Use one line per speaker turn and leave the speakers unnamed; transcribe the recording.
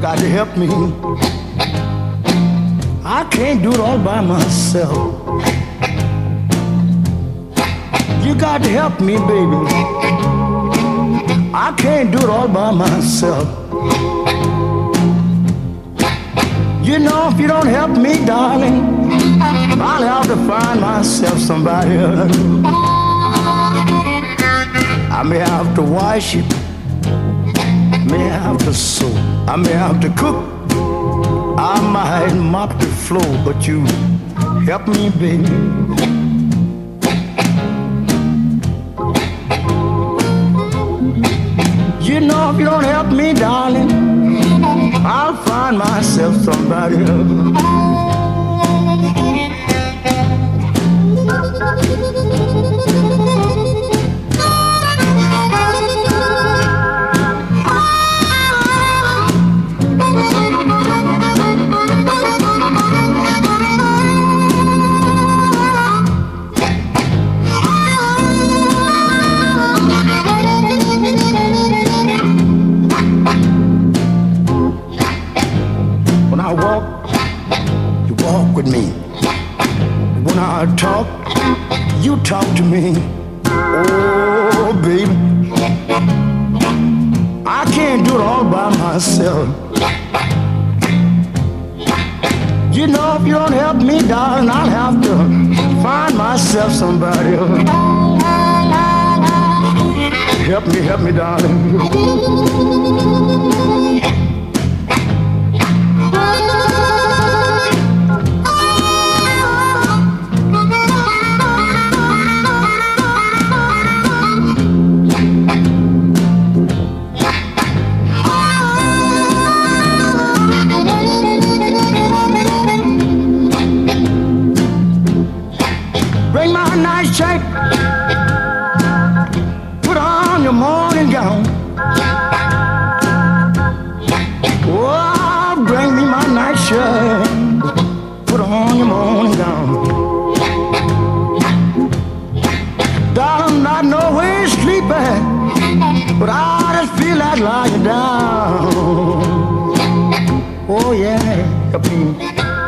got to help me. I can't do it all by myself. You got to help me, baby. I can't do it all by myself. You know, if you don't help me, darling, I'll have to find myself somebody else. I may have to wash it, to sew, I may have to cook, I might mop the floor, but you help me, baby. You know, if you don't help me, darling, I'll find myself somebody else. With me. When I talk, you talk to me. Oh, baby. I can't do it all by myself. You know, if you don't help me, darling, I'll have to find myself somebody. Help me, help me, darling. Morning gown. Oh, bring me my nice shirt. Put on your morning gown. Darling, I know where sleeping, but I just feel like lying down. Oh yeah.